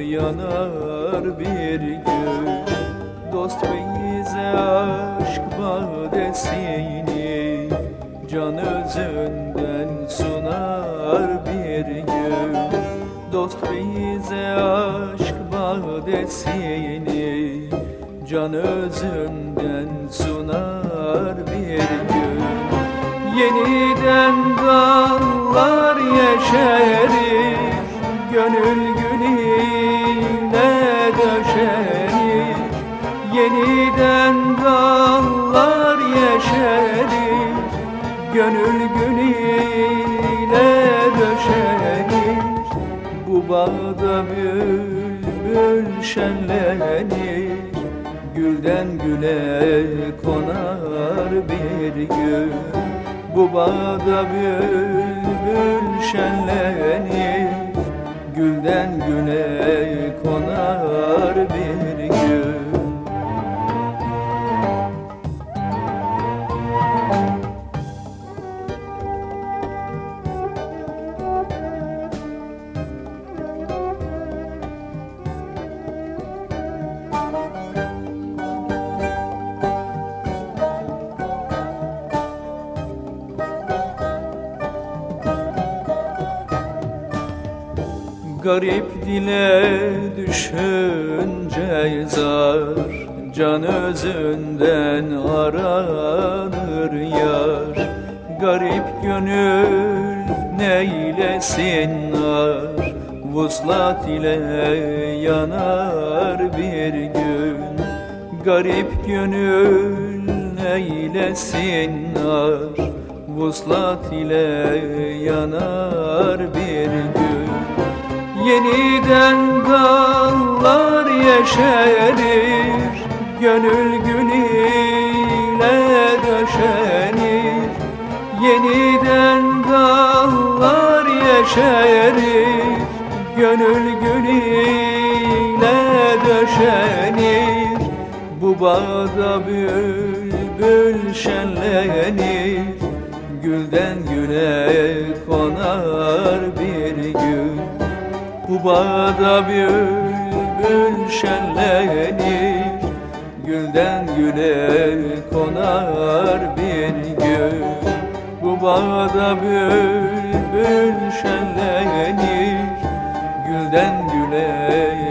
yanar bir gün. Dost bize aşk badesini Can özünden sunar bir gün. Dost bize aşk badesini Can özünden sunar bir gün Gönül gününe döşerir Yeniden dallar yeşerir Gönül gününe döşerir Bu bağda bülbül şenlenir Gülden güle konar bir gün Bu bağda bülbül şenlenir Gülden güle konar bir gün Garip dile düşünce zar. Can özünden aranır yar. Garip gönül neylesin nar Vuslat ile yanar bir gün. Garip gönül neylesin nar Vuslat ile yanar bir gün Yeniden dallar yeşerir Gönül günüyle döşenir. Yeniden dallar yeşerir Gönül günüyle döşenir. Bu bağda bülbül şenlenir Gülden güle konar bir gün bu bağda bülbül şenlenir Gülden güle konar bir gün Bu bağda bülbül şenlenir Gülden güle